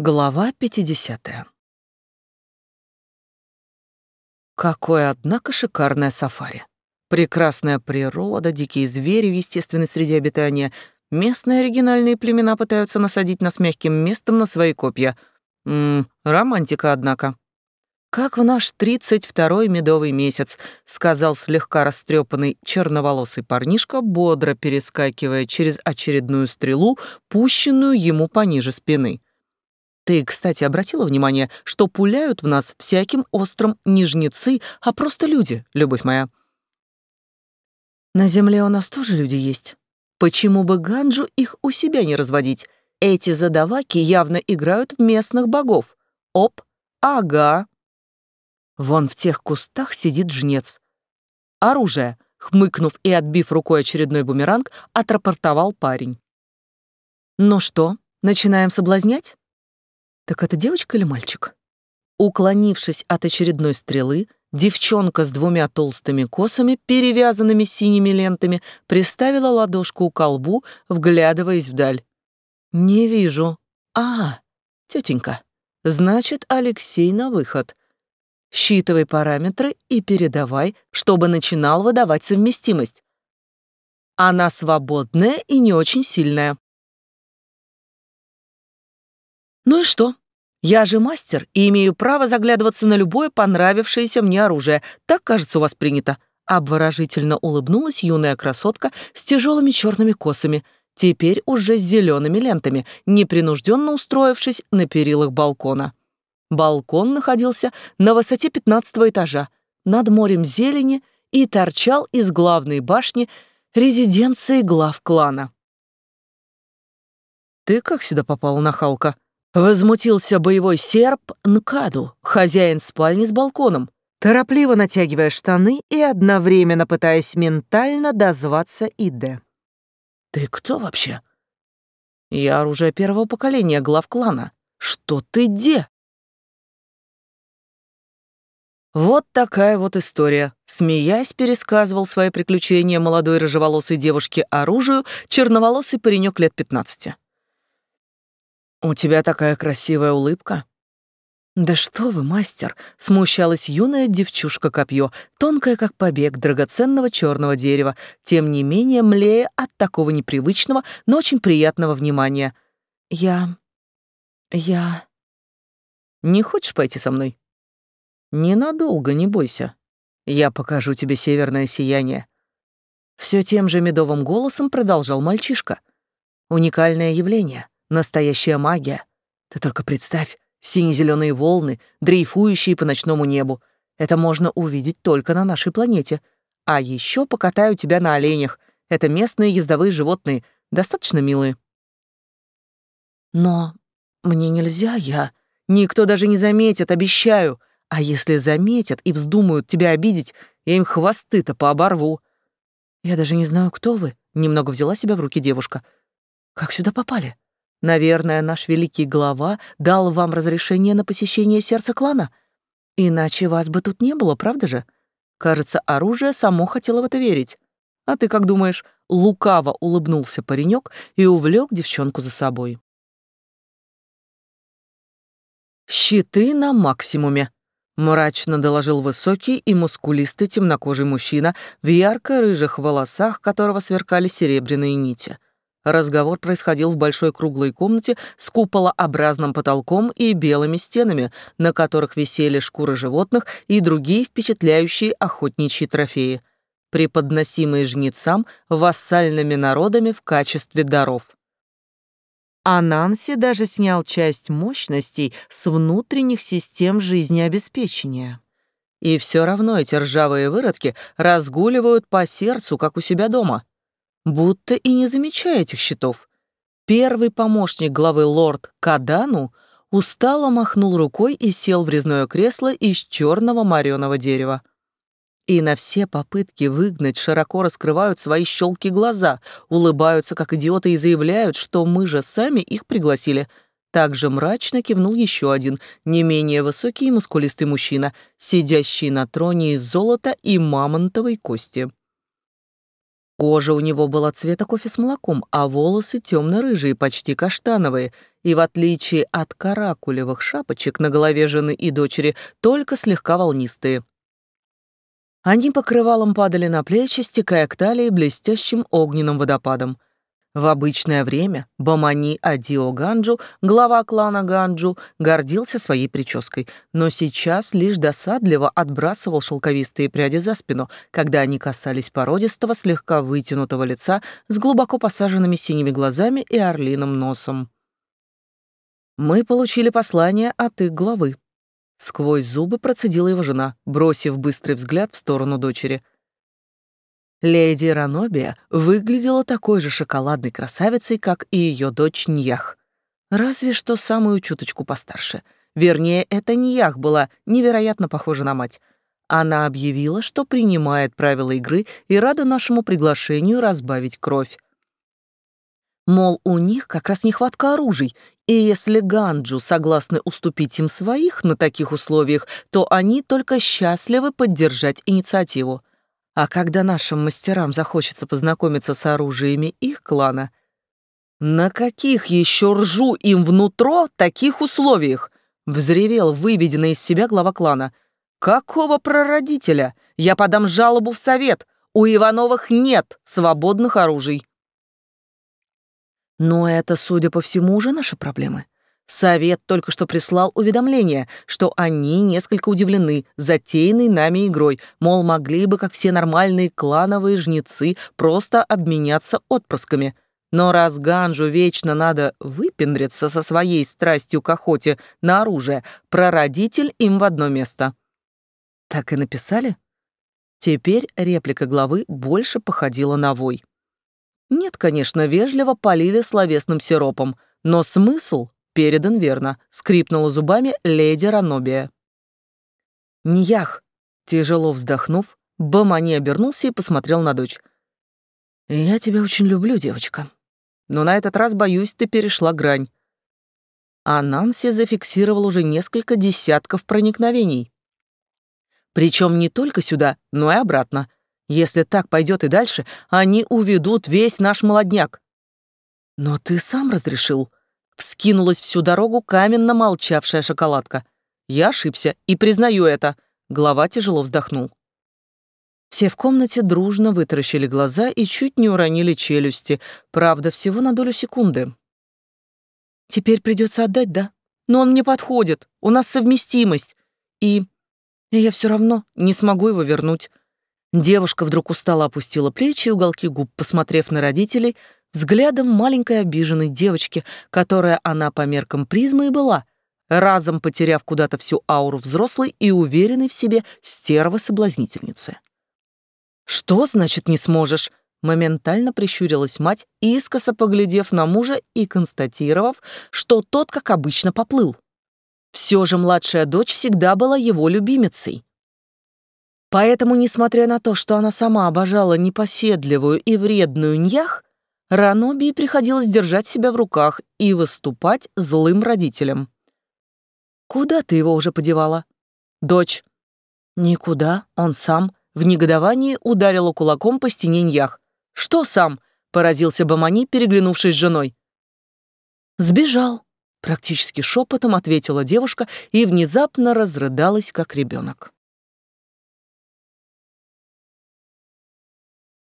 Глава 50. Какое, однако, шикарное сафари. Прекрасная природа, дикие звери, в естественной среде обитания. Местные оригинальные племена пытаются насадить нас мягким местом на свои копья. Ммм, романтика, однако. «Как в наш 32-й медовый месяц», — сказал слегка растрепанный черноволосый парнишка, бодро перескакивая через очередную стрелу, пущенную ему пониже спины. Ты, кстати, обратила внимание, что пуляют в нас всяким острым не жнецы, а просто люди, любовь моя. На земле у нас тоже люди есть. Почему бы Ганджу их у себя не разводить? Эти задаваки явно играют в местных богов. Оп, ага. Вон в тех кустах сидит жнец. Оружие, хмыкнув и отбив рукой очередной бумеранг, отрапортовал парень. Ну что, начинаем соблазнять? Так это девочка или мальчик? Уклонившись от очередной стрелы, девчонка с двумя толстыми косами, перевязанными синими лентами, приставила ладошку к колбу, вглядываясь вдаль. «Не вижу». «А, тетенька, значит, Алексей на выход. Считывай параметры и передавай, чтобы начинал выдавать совместимость. Она свободная и не очень сильная. Ну и что? Я же мастер и имею право заглядываться на любое понравившееся мне оружие. Так, кажется, у вас принято». Обворожительно улыбнулась юная красотка с тяжелыми черными косами, теперь уже с зелеными лентами, непринужденно устроившись на перилах балкона. Балкон находился на высоте 15 этажа, над морем зелени и торчал из главной башни резиденции глав клана. «Ты как сюда попала, нахалка?» Возмутился боевой серп Нкаду, хозяин спальни с балконом, торопливо натягивая штаны и одновременно пытаясь ментально дозваться Иде. «Ты кто вообще?» «Я оружие первого поколения глав клана. Что ты где?» Вот такая вот история. Смеясь, пересказывал свои приключения молодой рыжеволосой девушке оружию черноволосый паренек лет 15. «У тебя такая красивая улыбка». «Да что вы, мастер!» — смущалась юная девчушка-копье, тонкая, как побег драгоценного черного дерева, тем не менее млея от такого непривычного, но очень приятного внимания. «Я... я...» «Не хочешь пойти со мной?» «Ненадолго, не бойся. Я покажу тебе северное сияние». Все тем же медовым голосом продолжал мальчишка. «Уникальное явление». Настоящая магия. Ты только представь, сине-зеленые волны, дрейфующие по ночному небу. Это можно увидеть только на нашей планете. А еще покатаю тебя на оленях. Это местные ездовые животные, достаточно милые. Но мне нельзя, я... Никто даже не заметит, обещаю. А если заметят и вздумают тебя обидеть, я им хвосты-то пооборву. Я даже не знаю, кто вы. Немного взяла себя в руки девушка. Как сюда попали? Наверное, наш великий глава дал вам разрешение на посещение сердца клана. Иначе вас бы тут не было, правда же? Кажется, оружие само хотело в это верить. А ты как думаешь, лукаво улыбнулся паренек и увлек девчонку за собой. «Щиты на максимуме», — мрачно доложил высокий и мускулистый темнокожий мужчина в ярко-рыжих волосах, которого сверкали серебряные нити. Разговор происходил в большой круглой комнате с куполообразным потолком и белыми стенами, на которых висели шкуры животных и другие впечатляющие охотничьи трофеи, преподносимые жнецам вассальными народами в качестве даров. Ананси даже снял часть мощностей с внутренних систем жизнеобеспечения. И все равно эти ржавые выродки разгуливают по сердцу, как у себя дома — будто и не замечая этих щитов. Первый помощник главы лорд Кадану устало махнул рукой и сел в резное кресло из черного мореного дерева. И на все попытки выгнать широко раскрывают свои щелки глаза, улыбаются, как идиоты, и заявляют, что мы же сами их пригласили. Также мрачно кивнул еще один, не менее высокий и мускулистый мужчина, сидящий на троне из золота и мамонтовой кости. Кожа у него была цвета кофе с молоком, а волосы темно-рыжие, почти каштановые, и в отличие от каракулевых шапочек на голове жены и дочери, только слегка волнистые. Они покрывалом падали на плечи, стекая к талии блестящим огненным водопадом. В обычное время Бамани Адио Ганджу, глава клана Ганджу, гордился своей прической, но сейчас лишь досадливо отбрасывал шелковистые пряди за спину, когда они касались породистого, слегка вытянутого лица с глубоко посаженными синими глазами и орлиным носом. «Мы получили послание от их главы». Сквозь зубы процедила его жена, бросив быстрый взгляд в сторону дочери — Леди Ранобия выглядела такой же шоколадной красавицей, как и ее дочь Ньях. Разве что самую чуточку постарше. Вернее, эта Ньях была невероятно похожа на мать. Она объявила, что принимает правила игры и рада нашему приглашению разбавить кровь. Мол, у них как раз нехватка оружий, и если Ганджу согласны уступить им своих на таких условиях, то они только счастливы поддержать инициативу. А когда нашим мастерам захочется познакомиться с оружиями их клана, на каких еще ржу им внутро таких условиях? Взревел выведенный из себя глава клана. Какого прародителя? Я подам жалобу в совет. У Ивановых нет свободных оружий. Но это, судя по всему, уже наши проблемы. Совет только что прислал уведомление, что они несколько удивлены затеянной нами игрой, мол, могли бы, как все нормальные клановые жнецы, просто обменяться отпрысками. Но раз Ганжу вечно надо выпендриться со своей страстью к охоте на оружие, прародитель им в одно место. Так и написали? Теперь реплика главы больше походила на вой. Нет, конечно, вежливо полили словесным сиропом, но смысл передан верно», — скрипнула зубами леди Ранобия. «Ниях», — тяжело вздохнув, Бомани обернулся и посмотрел на дочь. «Я тебя очень люблю, девочка. Но на этот раз, боюсь, ты перешла грань». А Нанси зафиксировал уже несколько десятков проникновений. Причем не только сюда, но и обратно. Если так пойдет и дальше, они уведут весь наш молодняк. «Но ты сам разрешил», Вскинулась всю дорогу каменно молчавшая шоколадка. Я ошибся и признаю это. Глава тяжело вздохнул. Все в комнате дружно вытаращили глаза и чуть не уронили челюсти, правда, всего на долю секунды. «Теперь придется отдать, да? Но он мне подходит, у нас совместимость, и... и я все равно не смогу его вернуть». Девушка вдруг устало опустила плечи и уголки губ, посмотрев на родителей, взглядом маленькой обиженной девочки, которая она по меркам призмы и была, разом потеряв куда-то всю ауру взрослой и уверенной в себе стервы соблазнительницы. «Что значит не сможешь?» Моментально прищурилась мать, искоса поглядев на мужа и констатировав, что тот, как обычно, поплыл. Все же младшая дочь всегда была его любимицей. Поэтому, несмотря на то, что она сама обожала непоседливую и вредную ньях, Ранобии приходилось держать себя в руках и выступать злым родителем. «Куда ты его уже подевала?» «Дочь». «Никуда, он сам». В негодовании ударила кулаком по стене Ньях. «Что сам?» — поразился Бамани, переглянувшись с женой. «Сбежал», — практически шепотом ответила девушка и внезапно разрыдалась, как ребенок.